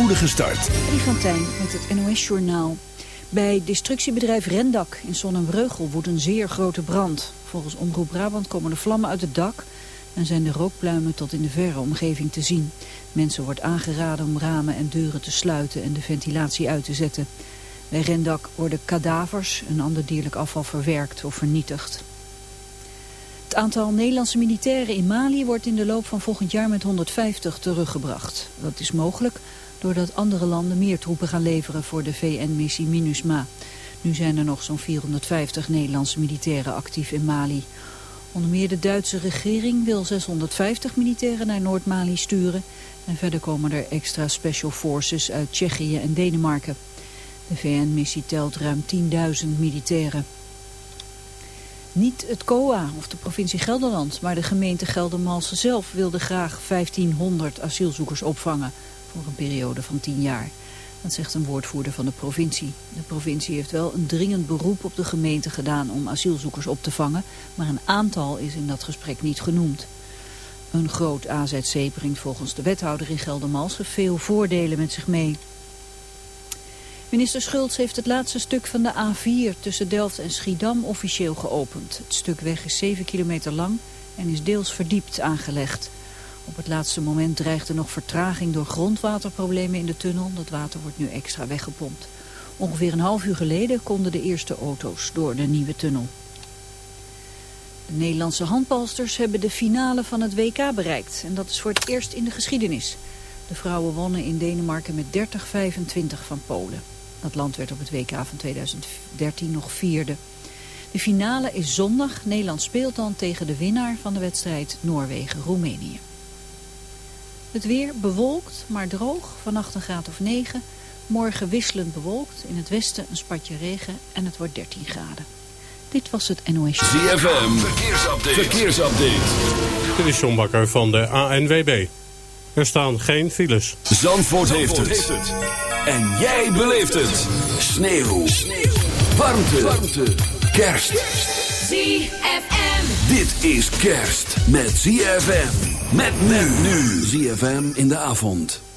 spoedige start. met het NOS-journaal. Bij destructiebedrijf Rendak in Zonnebreugel woedt een zeer grote brand. Volgens Omroep Brabant komen de vlammen uit het dak... en zijn de rookpluimen tot in de verre omgeving te zien. Mensen wordt aangeraden om ramen en deuren te sluiten en de ventilatie uit te zetten. Bij Rendak worden kadavers en ander dierlijk afval verwerkt of vernietigd. Het aantal Nederlandse militairen in Mali wordt in de loop van volgend jaar met 150 teruggebracht. Dat is mogelijk doordat andere landen meer troepen gaan leveren voor de VN-missie MINUSMA. Nu zijn er nog zo'n 450 Nederlandse militairen actief in Mali. Onder meer de Duitse regering wil 650 militairen naar Noord-Mali sturen. En verder komen er extra special forces uit Tsjechië en Denemarken. De VN-missie telt ruim 10.000 militairen. Niet het COA of de provincie Gelderland, maar de gemeente Geldermalsen zelf wilde graag 1500 asielzoekers opvangen voor een periode van 10 jaar. Dat zegt een woordvoerder van de provincie. De provincie heeft wel een dringend beroep op de gemeente gedaan om asielzoekers op te vangen, maar een aantal is in dat gesprek niet genoemd. Een groot AZC brengt volgens de wethouder in Geldermalsen veel voordelen met zich mee. Minister Schultz heeft het laatste stuk van de A4 tussen Delft en Schiedam officieel geopend. Het stuk weg is 7 kilometer lang en is deels verdiept aangelegd. Op het laatste moment dreigde nog vertraging door grondwaterproblemen in de tunnel. Dat water wordt nu extra weggepompt. Ongeveer een half uur geleden konden de eerste auto's door de nieuwe tunnel. De Nederlandse handbalsters hebben de finale van het WK bereikt. En dat is voor het eerst in de geschiedenis. De vrouwen wonnen in Denemarken met 30-25 van Polen. Dat land werd op het WK van 2013 nog vierde. De finale is zondag. Nederland speelt dan tegen de winnaar van de wedstrijd Noorwegen-Roemenië. Het weer bewolkt, maar droog, vannacht een graad of 9. Morgen wisselend bewolkt, in het westen een spatje regen en het wordt 13 graden. Dit was het NOS. ZFM, verkeersupdate. verkeersupdate. Dit is John Bakker van de ANWB. Er staan geen files. Zandvoort, heeft, het. En jij beleeft het. Sneeuw. Sneeuw. Warmte. Warmte. Kerst. ZFM. Dit is kerst met ZFM. Met men nu. ZFM in de avond.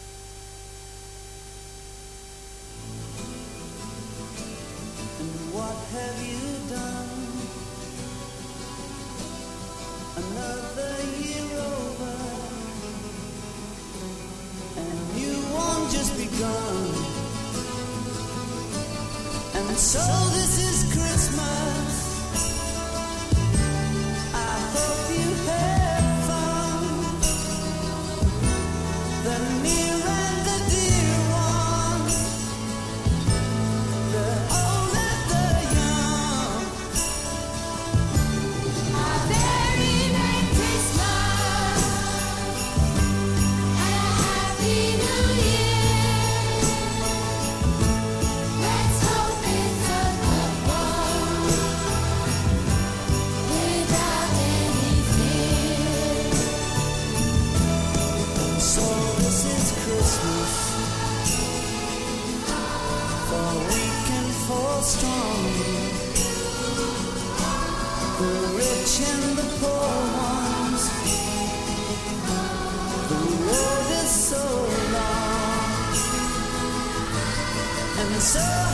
And so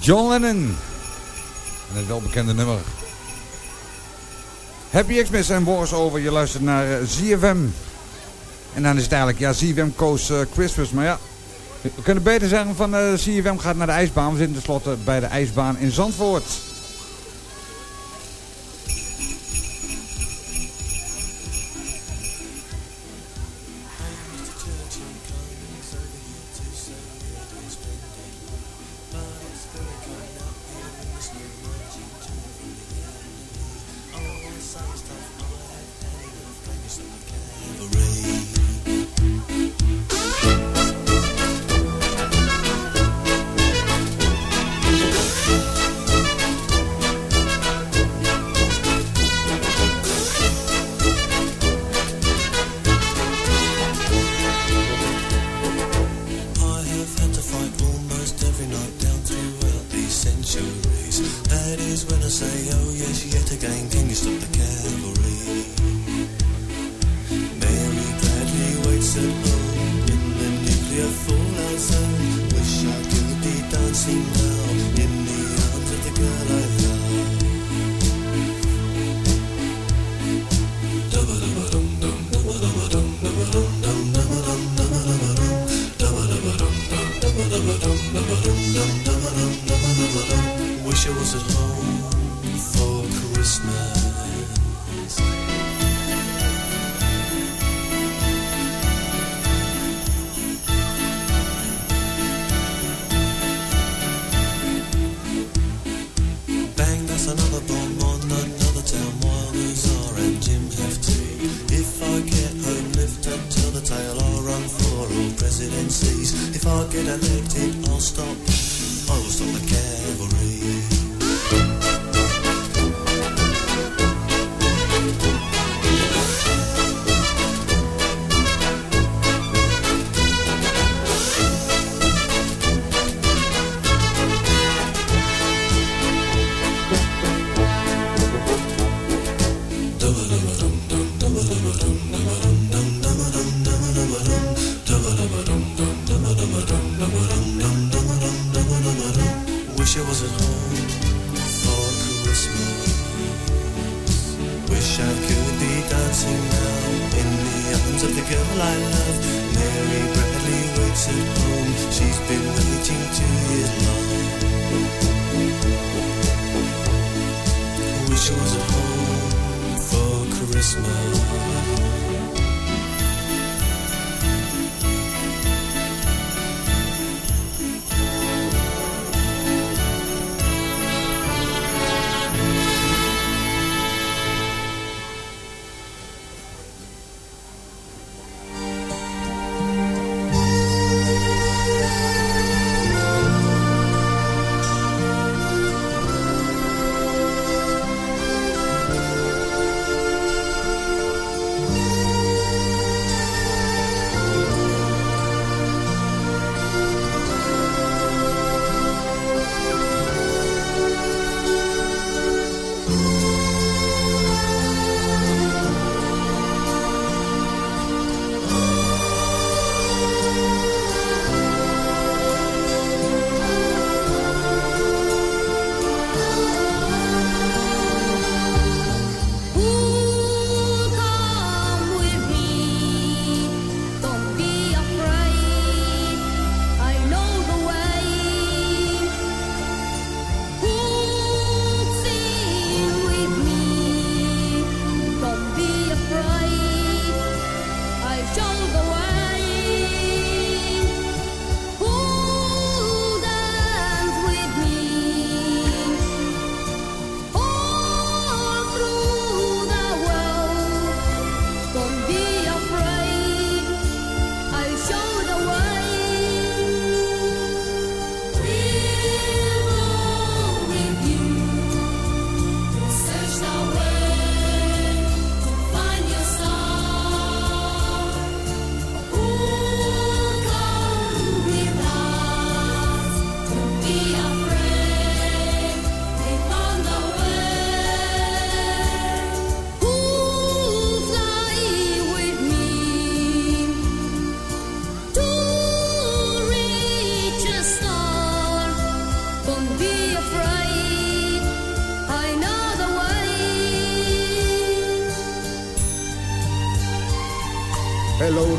John Lennon. En het welbekende nummer. Happy Xmas en Boris over. Je luistert naar uh, ZFM. En dan is het eigenlijk, ja, ZFM Coast uh, Christmas. Maar ja, we kunnen beter zeggen van uh, ZFM gaat naar de ijsbaan. We zitten tenslotte bij de ijsbaan in Zandvoort. Let it all stop. All stop again.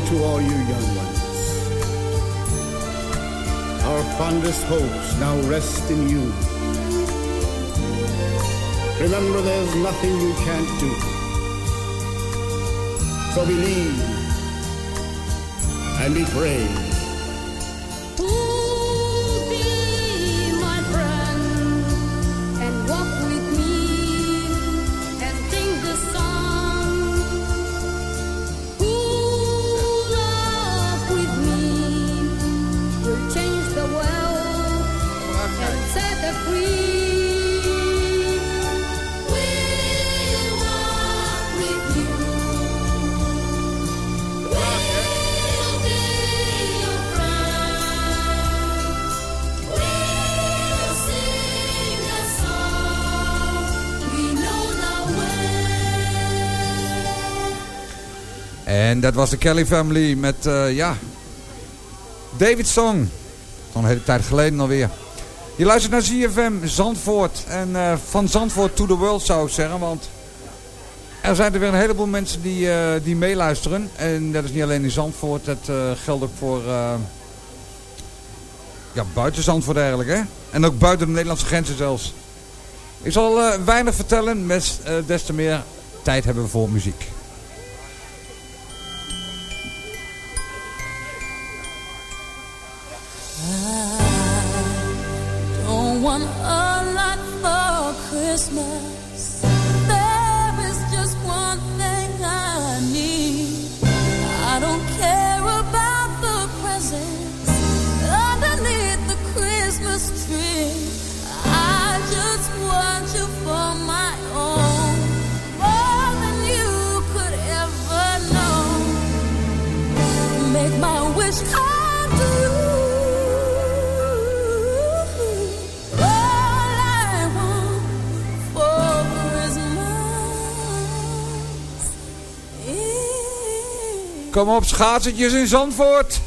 To all you young ones. Our fondest hopes now rest in you. Remember, there's nothing you can't do. En dat was de Kelly Family met, uh, ja, David Song. Een hele tijd geleden alweer. Je luistert naar ZFM Zandvoort. En uh, van Zandvoort to the world zou ik zeggen. Want er zijn er weer een heleboel mensen die, uh, die meeluisteren. En dat is niet alleen in Zandvoort. Dat geldt ook voor... ja, buiten Zandvoort eigenlijk, hè. En ook buiten de Nederlandse grenzen zelfs. Ik zal weinig vertellen. Met des te meer tijd hebben we voor muziek. Kom op, schaatsetjes in Zandvoort.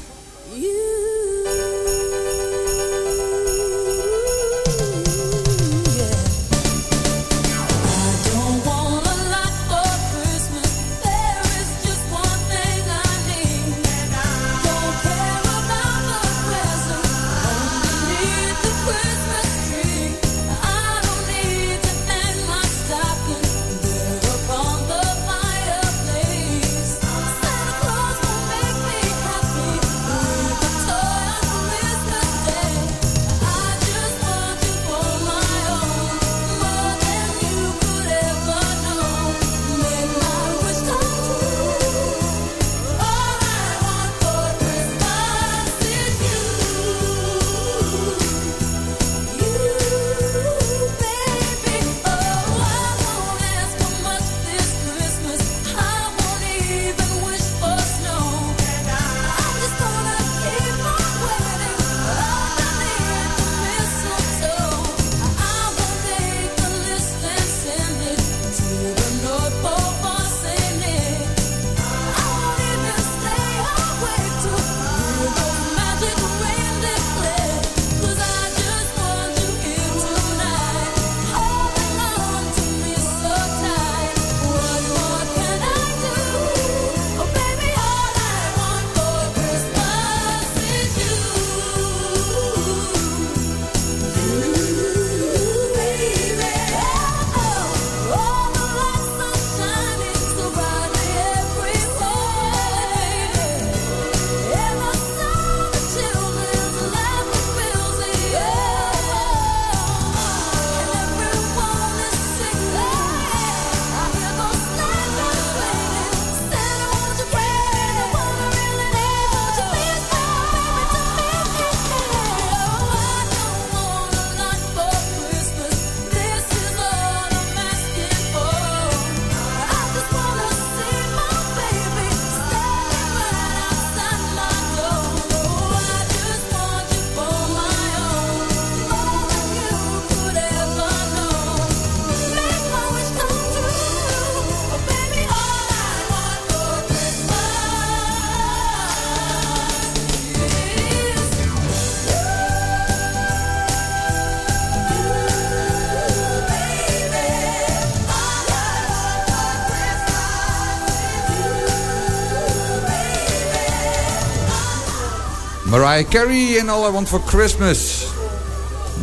Mariah Carey en All I Want For Christmas.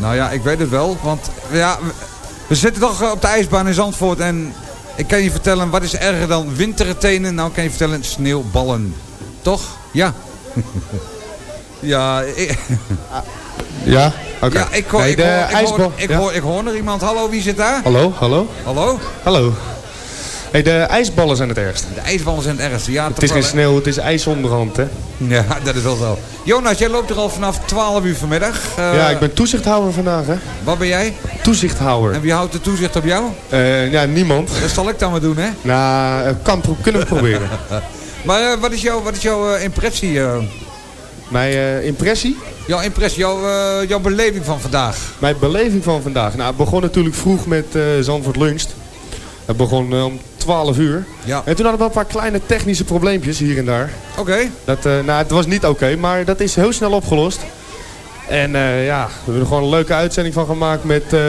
Nou ja, ik weet het wel. Want ja, we- zitten toch eh, op de ijsbaan in Zandvoort. En ik kan je vertellen, wat is erger dan wintertenen? Nou, ik kan je vertellen, sneeuwballen. Toch? Ja. ja, ik, Ja? Oké. ja, ik hoor, Nee, ik, hoor, ik, ijsbal. hoor, ik, ja. hoor, ik hoor er iemand. Hallo, wie zit daar? Hallo, hallo, Hallo? hallo. Hey, de ijsballen zijn het ergste. De ijsballen zijn het ergste. Ja, Het is geen sneeuw, het is ijs onderhand, hè? Ja, dat is wel zo. Jonas, jij loopt er al vanaf 12 uur vanmiddag. Eh, ja, ik ben toezichthouder vandaag, hè? Wat ben jij? Toezichthouder. En wie houdt de toezicht op jou? Eh, ja, niemand. Dat zal ik dan maar doen, hè? Nou, eh, kan, kunnen we proberen. Maar wat is jouw, wat is jouw impressie? Mijn impressie, jouw impressie, jouw, jouw beleving van vandaag? mijn beleving van vandaag. Nou, het begon natuurlijk vroeg met Zandvoort Luncht. Het begon om 12 uur. Ja. En toen hadden we een paar kleine technische probleempjes hier en daar. Oké. Dat, eh, nou, het was niet oké, maar dat is heel snel opgelost. En eh, ja, we hebben er gewoon een leuke uitzending van gemaakt met eh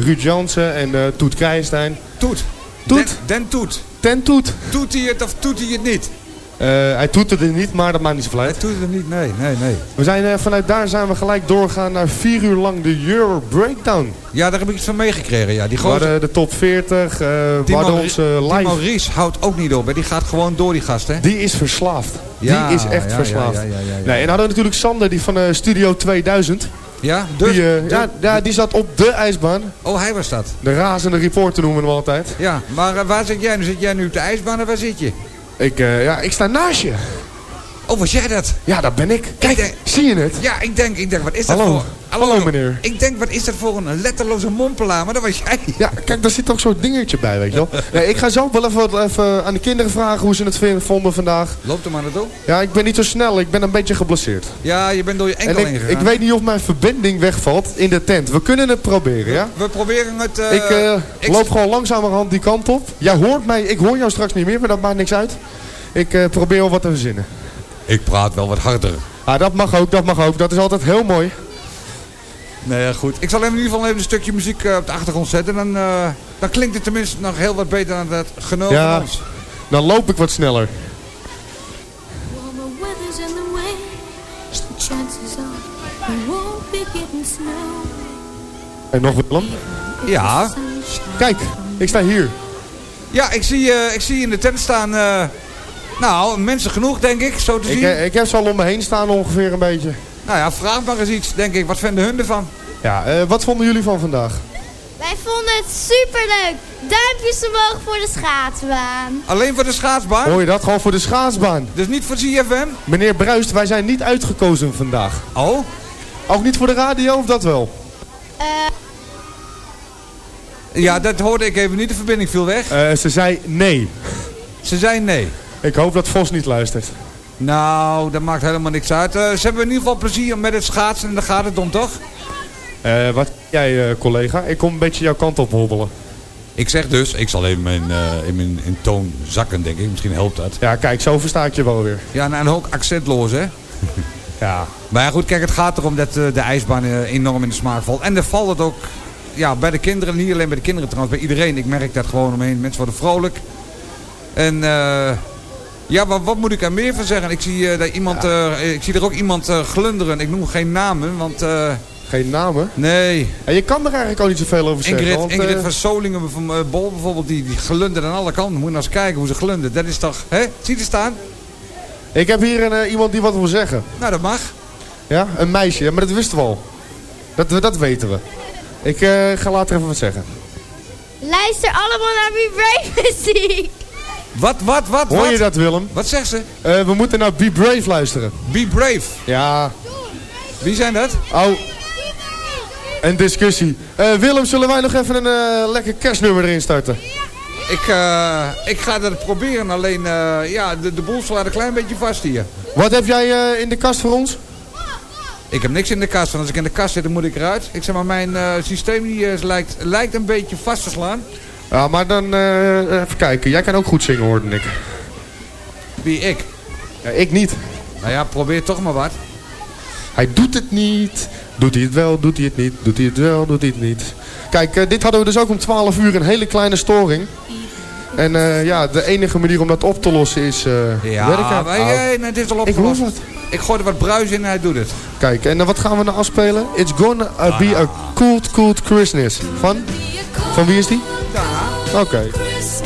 Ruud Jansen en Toet Krijnstein. Toet. Toet. Den, Den Toet. Ten Toet. Toet hij het of toet hij het niet? Eh, hij toet het niet, maar dat maakt niet zoveel Hij uit. toet het niet, nee, nee, nee. We zijn, eh, vanuit daar zijn we gelijk doorgegaan naar vier uur lang de Euro Breakdown. Ja, daar heb ik iets van meegekregen, ja. Die gozer, hadden de top 40, eh we Timo, hadden onze Timo live. Ries houdt ook niet op, hè. Die gaat gewoon door, die gast, hè. Die is verslaafd. Ja, die is echt ja, verslaafd. Ja, ja, ja, ja, ja. Nee, en hadden we natuurlijk Sander, die van eh, Studio 2000. Ja, dus... die, eh, ja, ja, die zat op de ijsbaan. Oh, hij was dat. De razende reporter noemen we hem altijd. Ja, maar eh, waar zit jij nu? Zit jij nu op de ijsbaan en waar zit je? Ik, eh, ja, ik sta naast je. Oh, was jij dat? Ja, dat ben ik. Kijk, denk- zie je het? Ja, ik denk, ik denk, wat is dat Hallo. voor... Hallo, meneer. Ik denk, wat is dat voor een letterloze mompelaar? Maar dat was jij. Ja, kijk, daar zit ook zo'n dingetje bij, weet je wel. Nee, ik ga zo wel even, even aan de kinderen vragen hoe ze het vinden- vonden vandaag. Loopt er maar naartoe. Ja, ik ben niet zo snel. Ik ben een beetje geblesseerd. Ja, je bent door je En enkel ik, heen ik gegaan. weet niet of mijn verbinding wegvalt in de tent. We kunnen het proberen, ja? We proberen het... eh, ik eh, ik- loop gewoon langzamerhand die kant op. Jij hoort mij, ik hoor jou straks niet meer, maar dat maakt niks uit. Ik eh, probeer wel wat te verzinnen. Ik praat wel wat harder. Ah, dat mag ook, dat mag ook. Dat is altijd heel mooi. Nee, ja, goed. Ik zal in ieder geval even een stukje muziek eh, op de achtergrond zetten. Dan, eh, dan klinkt het tenminste nog heel wat beter dan het genul Ja. ons. Dan loop ik wat sneller. En nog Willem. Ja. Kijk, ik sta hier. Ja, ik zie, eh, ik zie in de tent staan... eh, nou, mensen genoeg, denk ik, zo te Ik, zien. eh, ik heb ze al om me heen staan ongeveer een beetje. Nou ja, vraag maar eens iets, denk ik. Wat vinden hun ervan? Ja, eh, wat vonden jullie van vandaag? Wij vonden het superleuk. Duimpjes omhoog voor de schaatsbaan. Alleen voor de schaatsbaan? Hoor je dat? Gewoon voor de schaatsbaan. Dus niet voor CFM? Meneer Bruist, wij zijn niet uitgekozen vandaag. Oh? Ook niet voor de radio of dat wel? Ja, dat hoorde ik even niet. De verbinding viel weg. Eh, ze zei nee. Ze zei nee. Ik hoop dat Vos niet luistert. Nou, dat maakt helemaal niks uit. Eh, ze hebben in ieder geval plezier met het schaatsen en daar gaat het om, toch? Eh, wat jij, eh, collega? Ik kom een beetje jouw kant op hobbelen. Ik zeg dus, ik zal even mijn, eh, in mijn in toon zakken, denk ik. Misschien helpt dat. Ja, kijk, zo versta ik je wel weer. Ja, nou, en ook accentloos, hè? Ja. Maar ja, goed, kijk, het gaat erom dat eh, de ijsbaan enorm in de smaak valt. En er valt het ook ja, bij de kinderen, niet alleen bij de kinderen trouwens, bij iedereen. Ik merk dat gewoon omheen. Mensen worden vrolijk. En eh, ja, wat, wat moet ik er meer van zeggen? Ik zie, eh, dat iemand, eh, ik zie er ook iemand eh, glunderen. Ik noem geen namen, want eh, Geen namen. nee. En je kan er eigenlijk ook niet zoveel over zeggen. Ingrid, want, Ingrid van Solingen van uh, Bol bijvoorbeeld, die, die glundert aan alle kanten. Moet je nou eens kijken hoe ze glundert. Dat is toch, hè? Zie je staan? Ik heb hier een, eh, iemand die wat wil zeggen. Nou, dat mag. Ja, een meisje. Ja, maar dat wisten we al. Dat, dat weten we. Ik eh, ga later even wat zeggen. Luister allemaal naar Brave muziek. Wat, wat, wat, Hoor wat? je dat, Willem? Wat zegt ze? Eh, we moeten naar Be Brave luisteren. Be brave. Ja. Wie zijn dat? Oh. Een discussie. Eh, Willem, zullen wij nog even een eh, lekker kerstnummer erin starten? Ik, ik ga dat proberen, alleen ja, de, de boel slaat een klein beetje vast hier. Wat heb jij in de kast voor ons? Ik heb niks in de kast, want als ik in de kast zit, dan moet ik eruit. Ik zeg maar, mijn systeem die, lijkt, lijkt een beetje vast te slaan. Ja, maar dan eh, even kijken. Jij kan ook goed zingen, hoorde ik. Wie, ik? Ja, ik niet. Nou ja, probeer toch maar wat. Hij doet het niet. Doet hij het wel, doet hij het niet. Doet hij het wel, doet hij het niet. Kijk, eh, dit hadden we dus ook om 12 uur. Een hele kleine storing. En eh, ja, de enige manier om dat op te lossen is ja, werken. maar nou, nou, dit is al opgelost. Ik, gooi er wat bruis in en hij doet het. Kijk, en dan wat gaan we nou afspelen? It's gonna be nou, a cool, cool Christmas. Van? Van wie is die? Oké. Okay.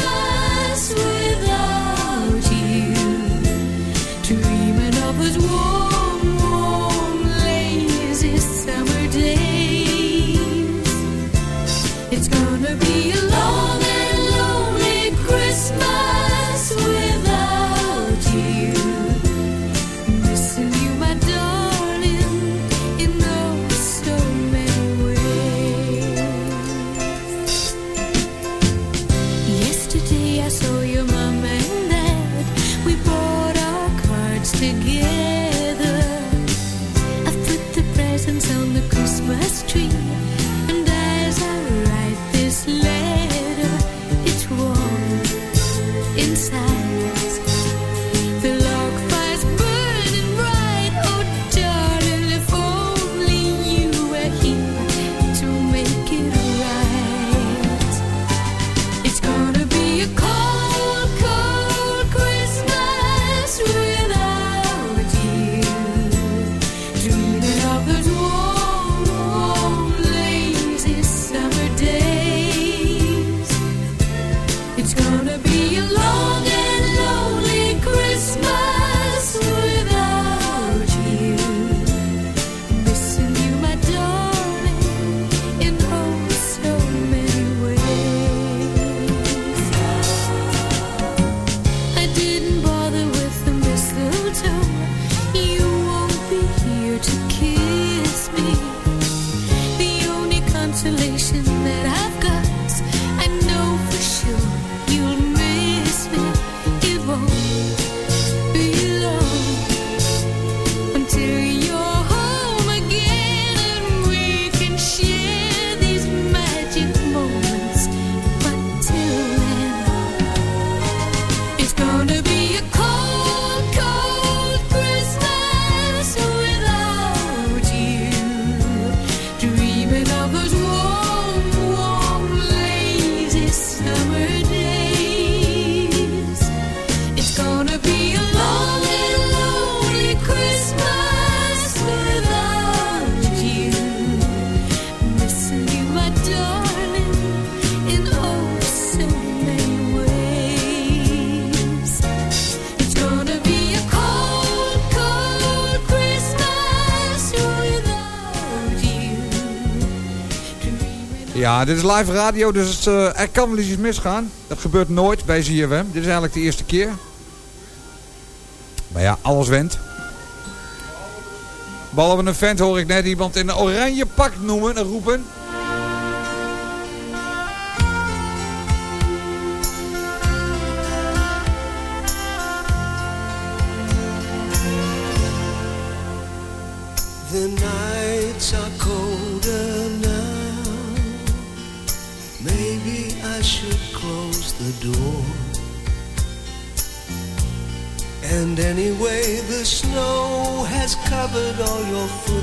Ah, dit is live radio, dus uh, er kan wel iets misgaan. Dat gebeurt nooit bij ZFM. Dit is eigenlijk de eerste keer. Maar ja, alles went. Behalve een vent hoor ik net iemand in een oranje pak noemen en roepen.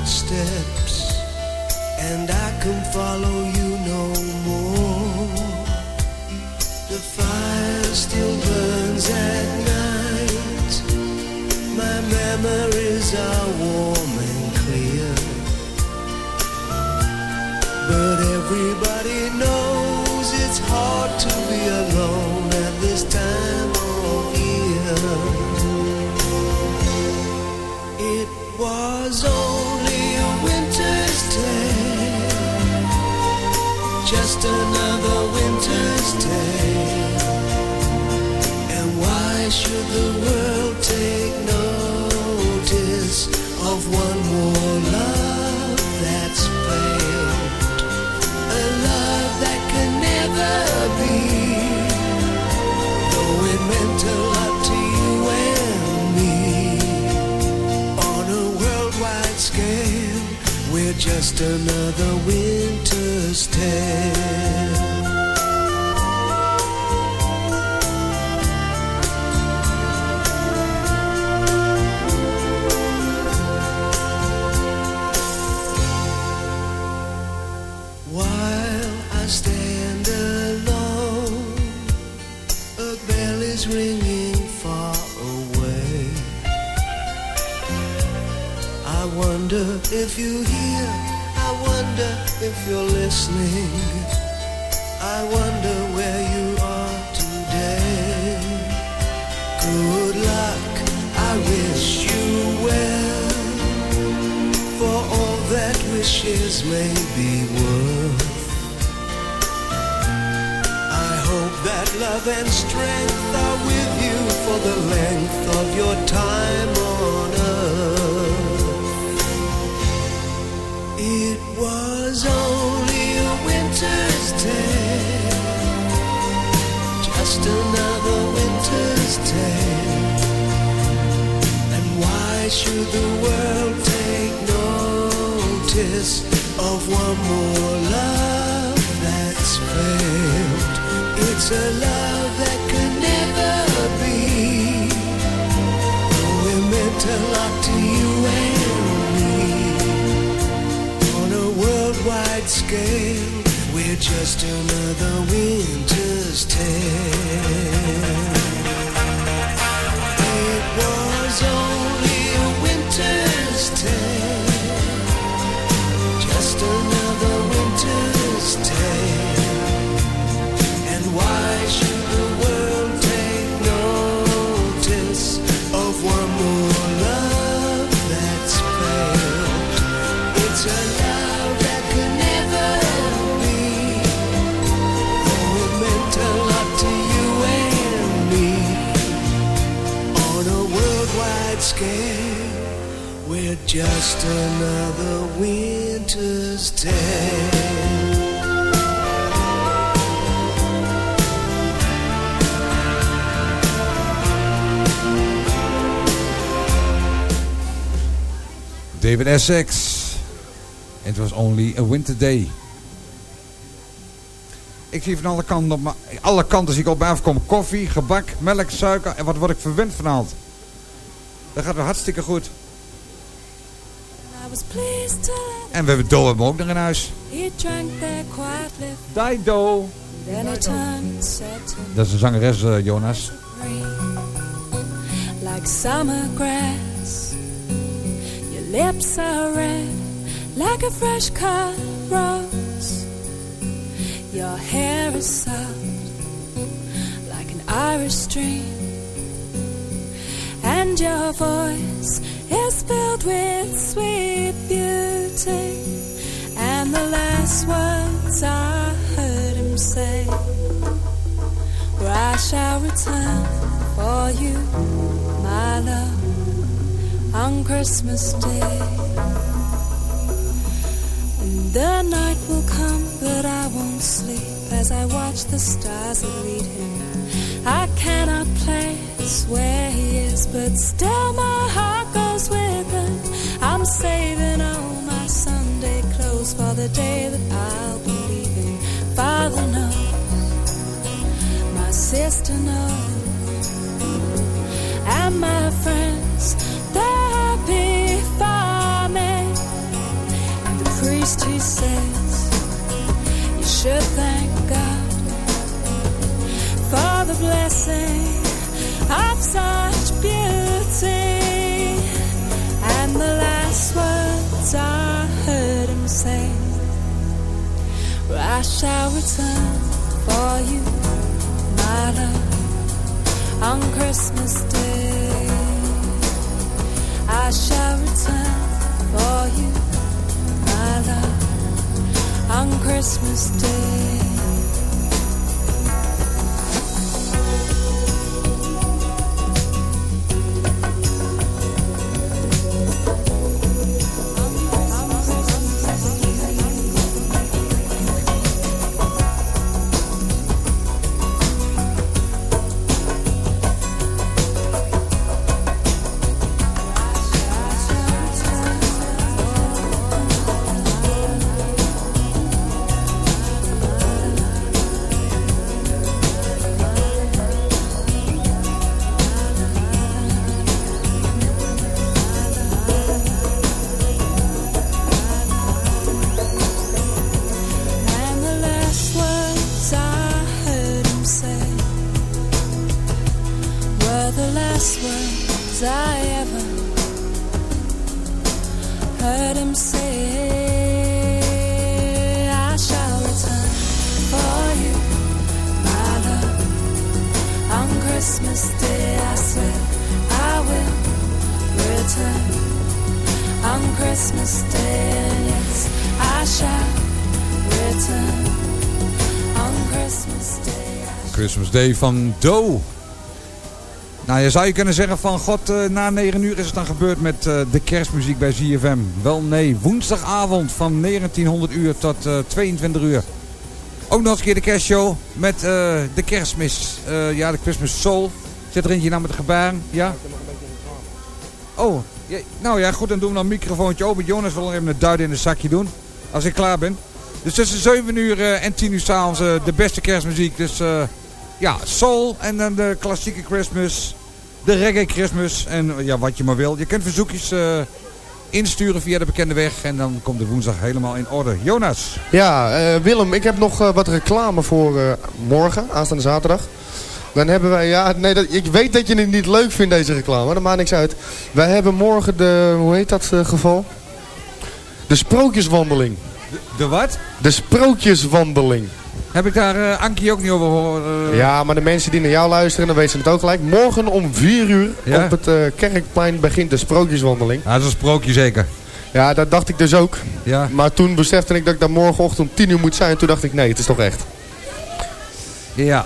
footsteps and I can follow you no more. The fire still burns at night. My memories are warm and clear. But everybody knows it's hard to just another winter's tale. If you hear, I wonder if you're listening. I wonder where you are today. Good luck, I wish you well. For all that wishes may be worth. I hope that love and strength are with you for the length of your time why should the world take notice of one more love that's failed? It's a love that could never be. Though we're meant to lock to you and me. On a worldwide scale, we're just another winter's tale. Just another winter's tale. David Essex. It was only a winter day. Ik zie van alle kanten, op, alle kanten zie ik op mij. Koffie, gebak, melk, suiker. En wat word ik verwend vanavond. Dat gaat weer hartstikke goed. I was pleased to En we hebben Do hebben we ook nog in huis. To me, Dat is een zangeres, eh, Jonas. like summer grass. Your lips are red, like a fresh cut rose. Your hair is soft, like an Irish stream. And your voice is filled with sweet beauty. And the last words I heard him say were, I shall return for you, my love, on Christmas Day. And the night will come, but I won't sleep as I watch the stars that lead him. I cannot place where he is, but still my heart goes. Saving all my Sunday clothes for the day that I'll be leaving. Father knows, my sister knows, and my friends, they're happy for me. And the priest, he says, you should thank God for the blessing of such I shall return for you, my love, on Christmas Day. I shall return for you, my love, on Christmas Day. Van Doe. Nou, je zou je kunnen zeggen van god, eh, na 9 uur is het dan gebeurd met eh, de kerstmuziek bij ZFM. Wel nee, woensdagavond van 1900 uur tot eh, 22 uur. Ook nog eens een keer de kerstshow met eh, de kerstmis. Eh, ja, de Christmas Soul. Zit er eentje nou met gebaar? Ja? Oh, nou ja, goed, dan doen we dan een microfoontje open. Jonas wil even een duid in een zakje doen. Als ik klaar ben. Dus tussen 7 uur eh, en 10 uur s'avonds de beste kerstmuziek. Dus eh, ja, soul en dan de klassieke Christmas. De reggae Christmas. En eh, ja, wat je maar wil. Je kunt verzoekjes eh, insturen via de bekende weg. En dan komt de woensdag helemaal in orde. Jonas. Ja, eh, Willem, ik heb nog wat reclame voor morgen, aanstaande zaterdag. Dan hebben wij, ja, nee, dat, ik weet dat je het niet leuk vindt deze reclame, dat maakt niks uit. Wij hebben morgen de, hoe heet dat geval? De sprookjeswandeling. De wat? De sprookjeswandeling. Heb ik daar eh Ankie ook niet over horen? eh? Ja, maar de mensen die naar jou luisteren, dan weten ze het ook gelijk. Morgen om 4 uur Ja? op het eh, Kerkplein begint de sprookjeswandeling. Ja, dat is een sprookje zeker. Ja, dat dacht ik dus ook. Ja. Maar toen besefte ik dat ik daar morgenochtend om 10 uur moet zijn. Toen dacht ik, nee, het is toch echt. Ja,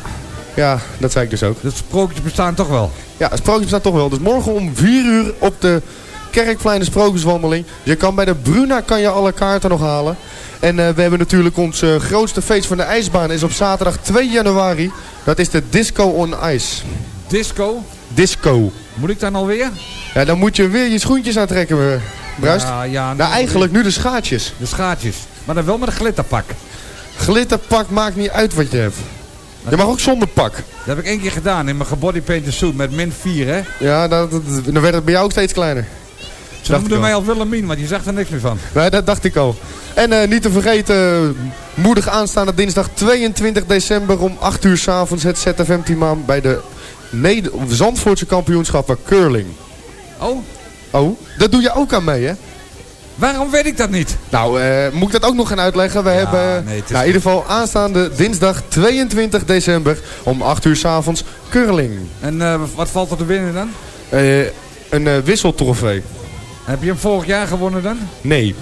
Ja, dat zei ik dus ook. dat sprookjes bestaan toch wel. Ja, het sprookje bestaat toch wel. Dus morgen om 4 uur op de Kerkplein de sprookjeswandeling. Je kan bij de Bruna kan je alle kaarten nog halen. En eh, we hebben natuurlijk ons eh, grootste feest van de ijsbaan is op zaterdag 2 januari. Dat is de Disco on Ice. Disco. Disco. Moet ik dan alweer? Ja, dan moet je weer je schoentjes aantrekken, eh, Bruist. Ja, ja. nou, eigenlijk nu de schaatjes. De schaatjes. Maar dan wel met een glitterpak. Glitterpak maakt niet uit wat je hebt. Je mag ook zonder pak. Dat heb ik één keer gedaan in mijn gebodypainted suit met min 4, hè? Ja, dat, dat- dan werd het bij jou ook steeds kleiner. Ze noemden wel. mij al Willemien, want je zag er niks meer van. Nee, dat dacht ik al. En eh, niet te vergeten, moedig aanstaande dinsdag 22 december om 8 uur s'avonds het ZFM-team bij de Zandvoortse kampioenschappen curling. Oh, Oh, dat doe je ook aan mee, hè? waarom weet ik dat niet? Nou, eh, moet ik dat ook nog gaan uitleggen? We hebben nee, nou, in ieder geval aanstaande dinsdag 22 december om 8 uur s'avonds curling. En eh, wat valt er te winnen dan? Eh, een wisseltrofee. Heb je hem vorig jaar gewonnen dan? Nee.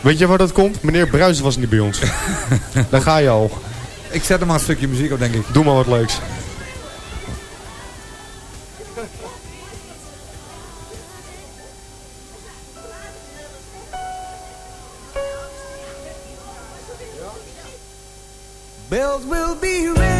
Weet je waar dat komt? Meneer Bruis was niet bij ons. Daar ga je al. Ik zet hem maar een stukje muziek op, denk ik. Doe maar wat leuks. Bells will be ringing.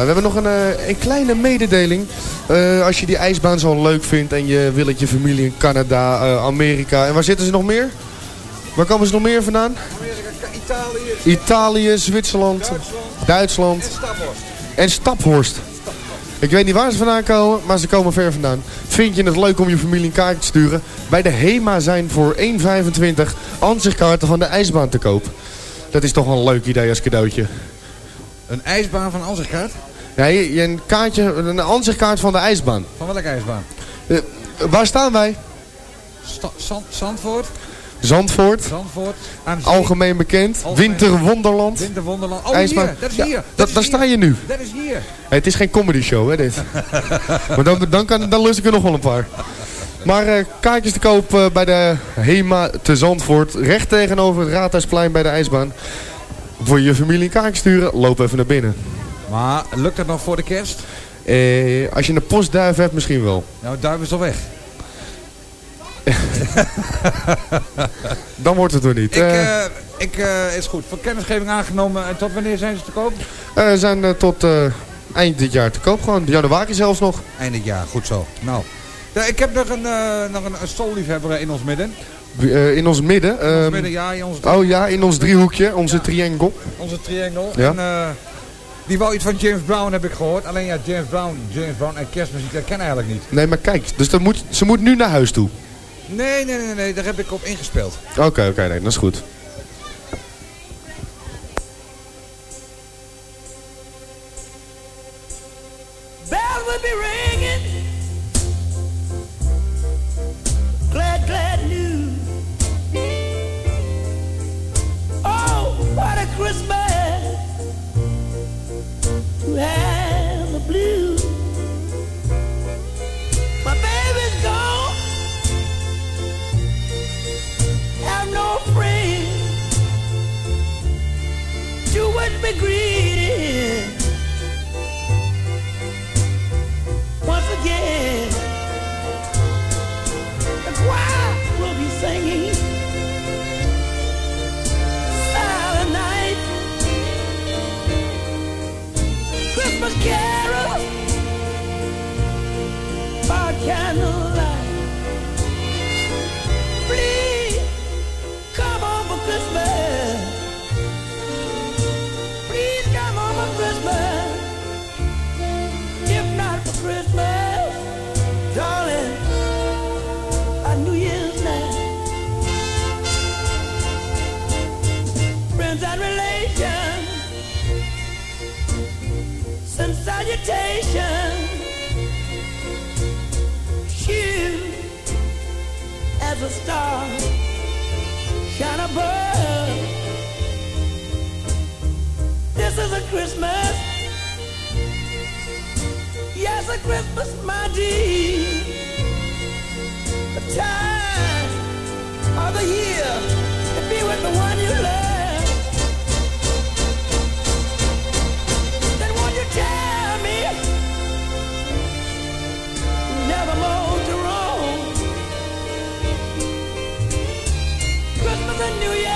We hebben nog een, eh, een kleine mededeling. Eh, als je die ijsbaan zo leuk vindt en je wil het je familie in Canada, eh, Amerika. En waar zitten ze nog meer? Waar komen ze nog meer vandaan? Amerika, Italië. Italië, Zwitserland, Duitsland. En Staphorst. Staphorst. Ik weet niet waar ze vandaan komen, maar ze komen ver vandaan. Vind je het leuk om je familie een kaart te sturen? Bij de HEMA zijn voor 1,25 ansichtkaarten van de ijsbaan te koop. Dat is toch wel een leuk idee als cadeautje. Een ijsbaan van Ansichtkaart? Ja, je, een kaartje, een Ansichtkaart van de ijsbaan. Van welke ijsbaan? Eh, waar staan wij? Zandvoort? Zandvoort. Zandvoort. Algemeen bekend. Winterwonderland. Winterwonderland. Oh, IJsbaan. hier. Dat is hier. Dat, daar sta je nu. Dat is hier. Hey, het is geen comedy show, hè, dit. maar dan, dan, kan, dan lust ik er nog wel een paar. Maar eh, kaartjes te koop eh, bij de HEMA te Zandvoort. Recht tegenover het Raadhuisplein bij de ijsbaan. Voor je familie een kaartje sturen, loop even naar binnen. Maar lukt dat nog voor de kerst? Eh, als je een postduif hebt, misschien wel. Nou, duim is al weg. Dan wordt het er niet. Ik, Eh, eh, ik eh, is goed. Voor kennisgeving aangenomen. En tot wanneer zijn ze te koop? eh, zijn tot eind dit jaar te koop gewoon. Januari zelfs nog. Eind dit jaar. Goed zo. Nou. Ja, ik heb nog een, nog een, een stolliefhebber in ons midden. Eh, in ons midden. In ons ehm, midden, ja. In ons, oh ja, in ons driehoekje, onze triangle. Onze triangle. Ja. En, eh, die wou iets van James Brown, heb ik gehoord. Alleen ja, James Brown, James Brown en kerstmuziek, dat ken ik eigenlijk niet. Nee, maar kijk, dus dat moet, ze moet nu naar huis toe. Nee, nee, nee, nee, daar heb ik op ingespeeld. Oké, oké, nee, dat is goed. Relations, send salutations. You, as a star, shine above. This is a Christmas. Yes, a Christmas, my dear. The time of the year to be with the one you love. Christmas and New Year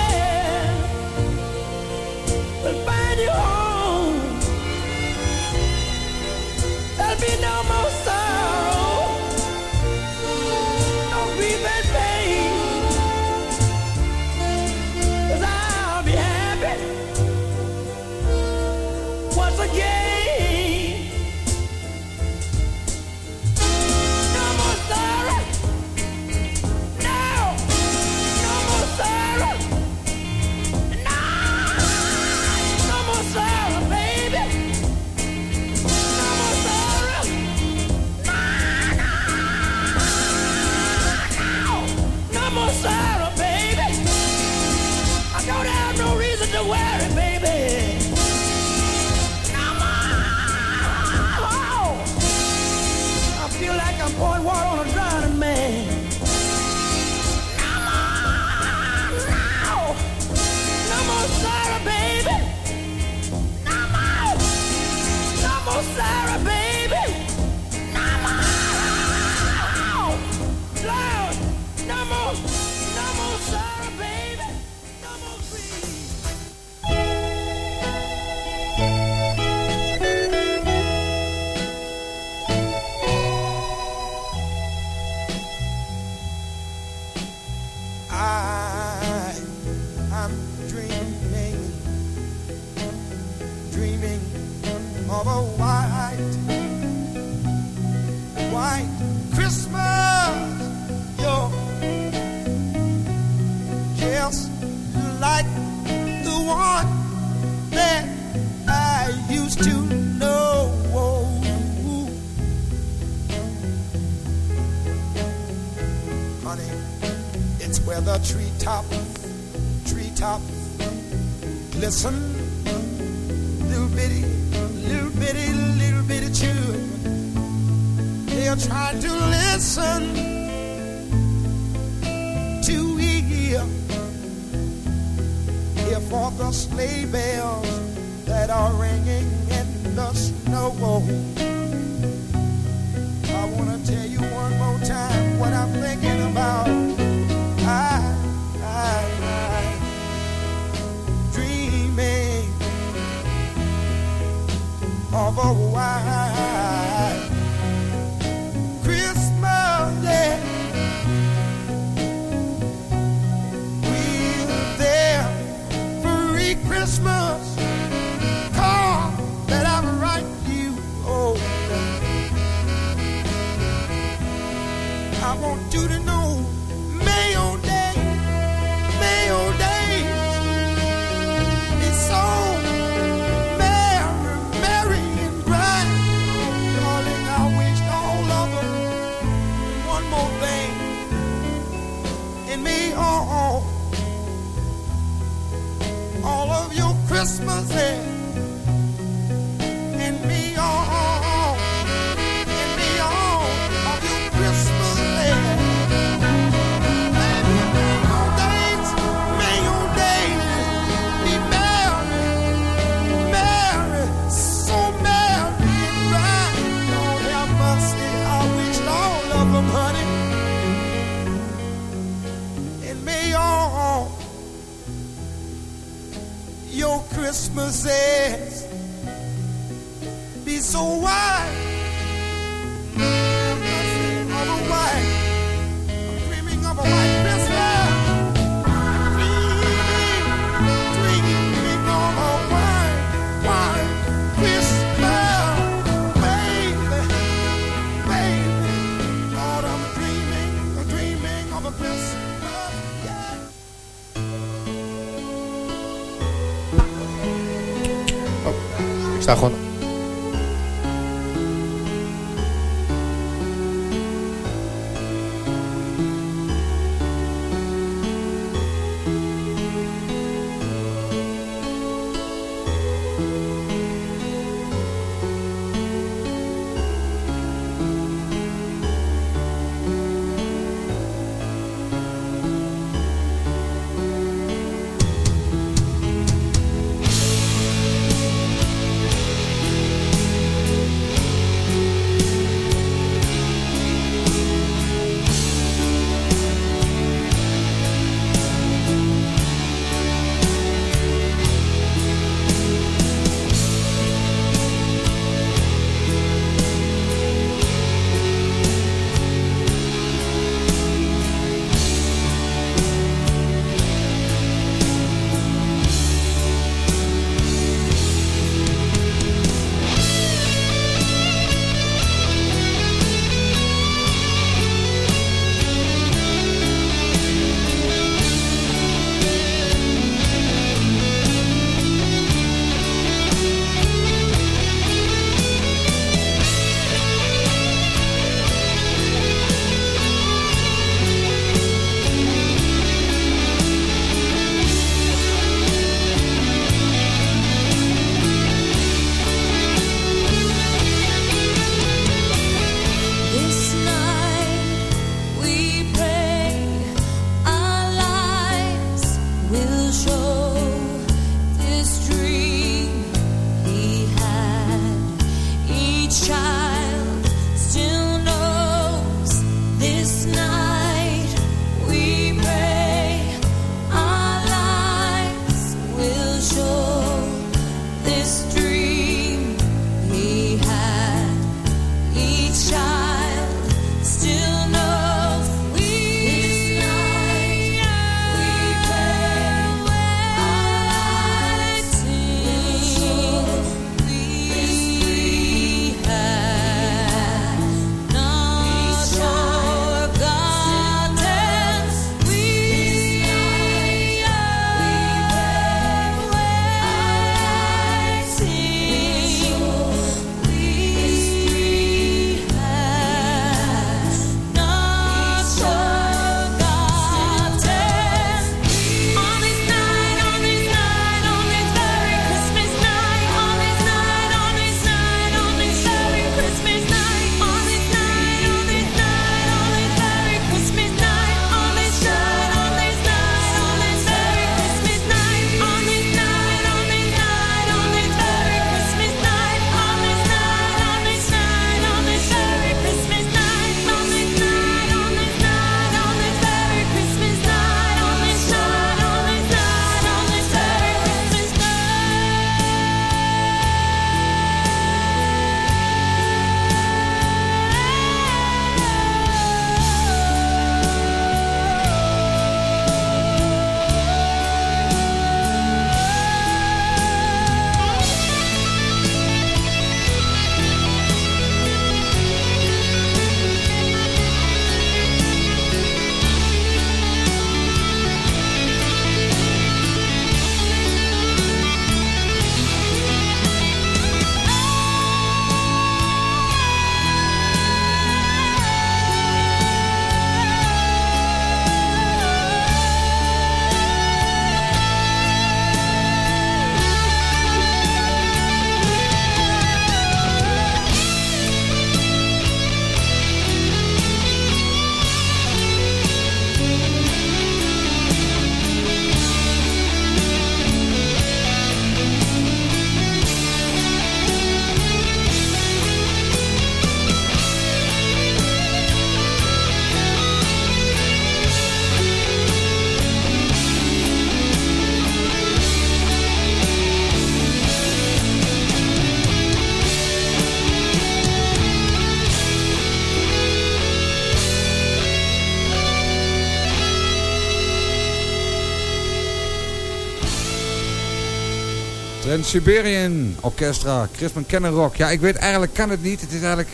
Trans-Siberian Orchestra, Christmas Cannon Rock. Ja, ik weet eigenlijk kan het niet. Het is eigenlijk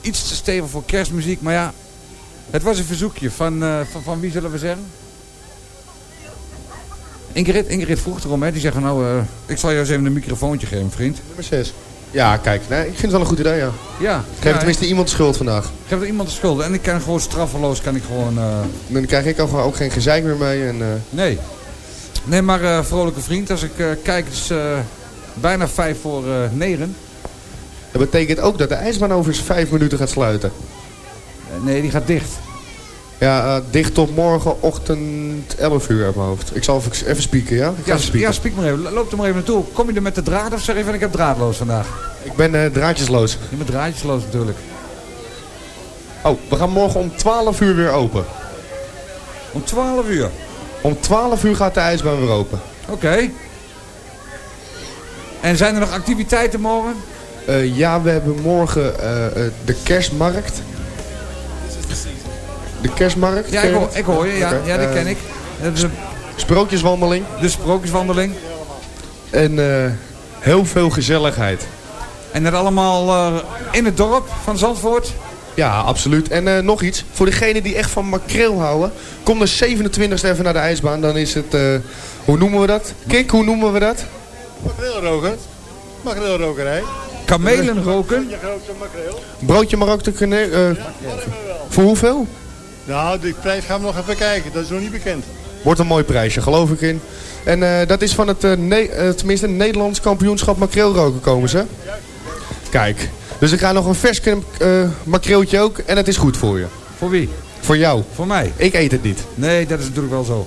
iets te stevig voor kerstmuziek. Maar ja, het was een verzoekje van, eh, van, van wie zullen we zeggen? Ingrid, Ingrid vroeg erom, hè. Die zegt van nou, eh, ik zal jou eens even een microfoontje geven, vriend. Nummer 6. Ja, kijk, nee, ik vind het wel een goed idee, ja. Ja. Ik geef ja, tenminste iemand de schuld vandaag. Ik heb er iemand de schuld. En ik kan gewoon straffeloos, kan ik gewoon... eh, Dan krijg ik ook, gewoon ook geen gezeik meer mee. En, Nee. Nee, maar eh, vrolijke vriend, als ik eh, kijk, het is eh, bijna vijf voor negen. dat betekent ook dat de ijsbaan over vijf minuten gaat sluiten. Nee, die gaat dicht. Ja, dicht tot morgenochtend 11 uur uit mijn hoofd. Ik zal even, even spieken, ja? Ik Ja, even ja, spiek maar even. Loop er maar even naartoe. Kom je er met de draad of zeg je van ik heb draadloos vandaag? Ik ben draadjesloos. Je bent draadjesloos natuurlijk. Oh, we gaan morgen om 12 uur weer open. Om 12 uur. Om 12 uur gaat de ijsbaan weer open. Oké. En zijn er nog activiteiten morgen? Eh, ja, we hebben morgen eh, eh, de kerstmarkt. De kerstmarkt? Ja, ik hoor, dat? ik hoor je. Ja, ja die eh, ken ik. Dat is een- Sprookjeswandeling. de sprookjeswandeling. En heel veel gezelligheid. En dat allemaal in het dorp van Zandvoort. Ja, absoluut. En eh, nog iets. Voor degenen die echt van makreel houden. Kom de 27e even naar de ijsbaan. Dan is het... eh, hoe noemen we dat? Kik, hoe noemen we dat? Makreelroker. Makreelrokerij. Kamelen roken. Je grote makreel. Broodje Marokko kane- eh Voor hoeveel? Nou, die prijs gaan we nog even kijken. Dat is nog niet bekend. Wordt een mooi prijsje, geloof ik in. En eh, dat is van het, Ne- tenminste, Nederlands kampioenschap makreelroken komen ze. Kijk, dus ik ga nog een vers makreeltje ook. En het is goed voor je. Voor wie? Voor jou. Voor mij. Ik eet het niet. Nee, dat is natuurlijk wel zo.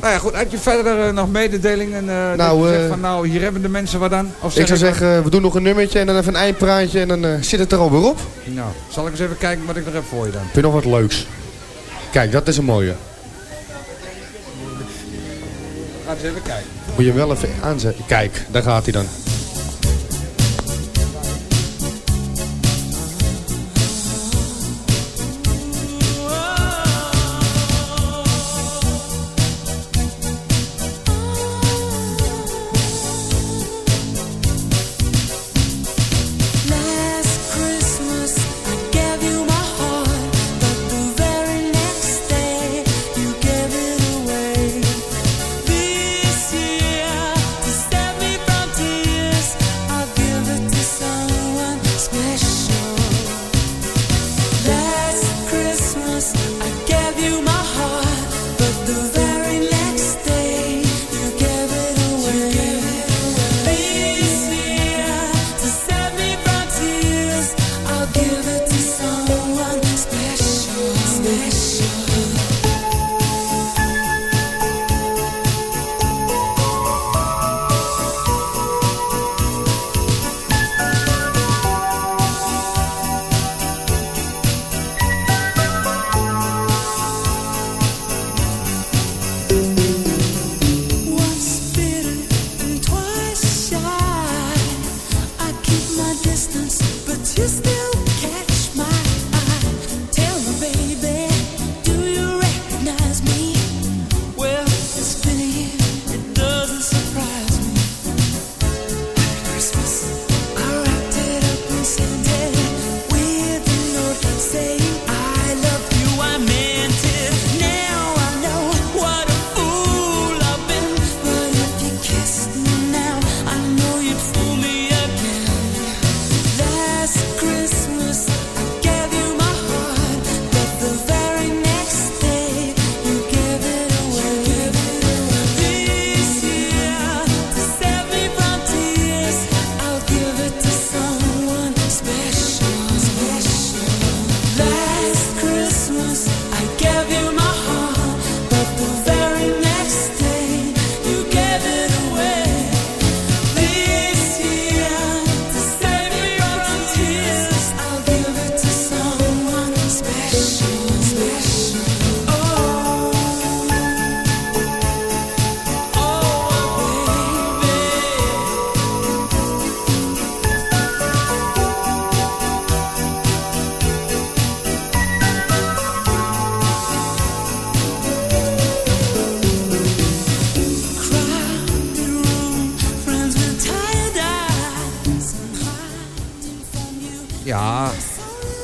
Nou ja, goed. Had je verder eh, nog mededelingen? dat Nou, eh, van nou, hier hebben de mensen wat aan? Of Ik zou zeggen, we doen nog een nummertje en dan even een eindpraatje en dan zit het er alweer op. Nou, zal ik eens even kijken wat ik nog heb voor je dan. Heb je nog wat leuks? Kijk, dat is een mooie. Ga eens even kijken. Moet je hem wel even aanzetten. Kijk, daar gaat hij dan.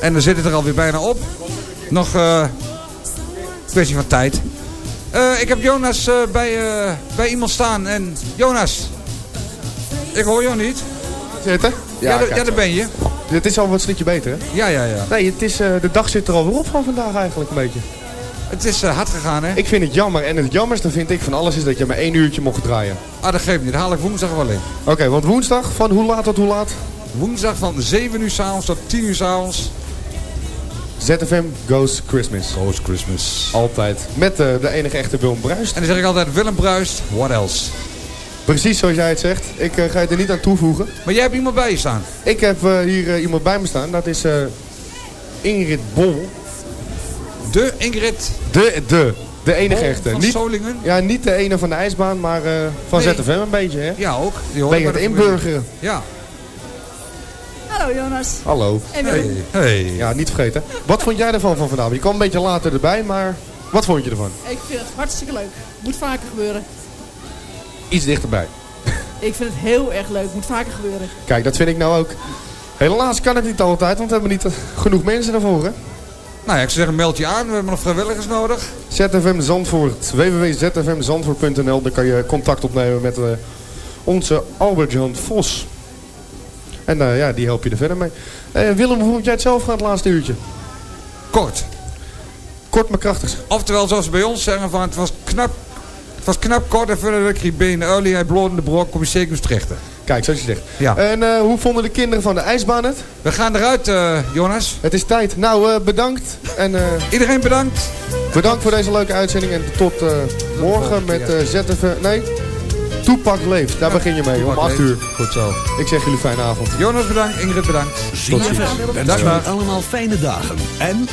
En dan zit het er alweer bijna op. Nog eh kwestie van tijd. Eh, ik heb Jonas eh, bij, eh, bij iemand staan. En Jonas, ik hoor jou niet. Zitten? Ja, ja, kijk daar ben je. Dit is al wat stukje beter, hè? Ja, ja, ja. Nee, het is, eh, de dag zit er alweer op van vandaag eigenlijk een beetje. Het is eh, hard gegaan, hè? Ik vind het jammer. En het jammerste vind ik van alles is dat je maar één uurtje mocht draaien. Ah, dat geeft niet. Dat haal ik woensdag wel in. Oké, want woensdag van hoe laat tot hoe laat? Woensdag van 7 uur s'avonds tot 10 uur s'avonds. ZFM Goes Christmas. Goes Christmas. Altijd. Met eh, de enige echte Willem Bruist. En dan zeg ik altijd Willem Bruist, what else? Precies zoals jij het zegt. Ik eh, ga je er niet aan toevoegen. Maar jij hebt iemand bij je staan. Ik heb eh, hier iemand bij me staan. Dat is eh, Ingrid Bol. De Ingrid De, de. De enige Bol echte. van Niet, Solingen. ja, niet de ene van de ijsbaan, maar eh, van Nee. ZFM een beetje, hè? Ja, ook. Ben je het inburgeren? Ja. Hallo Jonas. Hallo. En Willem. Hey. Ja, niet vergeten. Wat vond jij ervan van vandaag? Je kwam een beetje later erbij, maar wat vond je ervan? Ik vind het hartstikke leuk. Moet vaker gebeuren. Iets dichterbij. Ik vind het heel erg leuk. Moet vaker gebeuren. Kijk, dat vind ik nou ook. Helaas kan het niet altijd, want we hebben niet genoeg mensen ervoor, hè? Nou ja, ik zou zeggen, meld je aan. We hebben nog vrijwilligers nodig. ZFM Zandvoort, www.zfmzandvoort.nl. Daar kan je contact opnemen met eh, onze Albert-Jan Vos. En eh, ja, die help je er verder mee. Eh, Willem, hoe vond jij het zelf gaan het laatste uurtje? Kort. Kort maar krachtig. Oftewel, zoals ze bij ons zeggen, van, het was knap, het was knap kort en verder ik benen olie, hij bloed in de brok, kom je zeker eens terecht. Kijk, zoals je zegt. Ja. En eh, hoe vonden de kinderen van de ijsbaan het? We gaan eruit, eh, Jonas. Het is tijd. Nou, eh, bedankt. En eh, Iedereen bedankt. bedankt voor deze leuke uitzending. En tot eh, morgen met eh ZFM... Nee, Toepak Leeft. Daar begin je mee, om Toepak 8 Leeft. uur. Goed zo. Ik zeg jullie fijne avond. Jonas bedankt, Ingrid bedankt. ZFM wenst Dag, jullie dag. allemaal fijne dagen. En...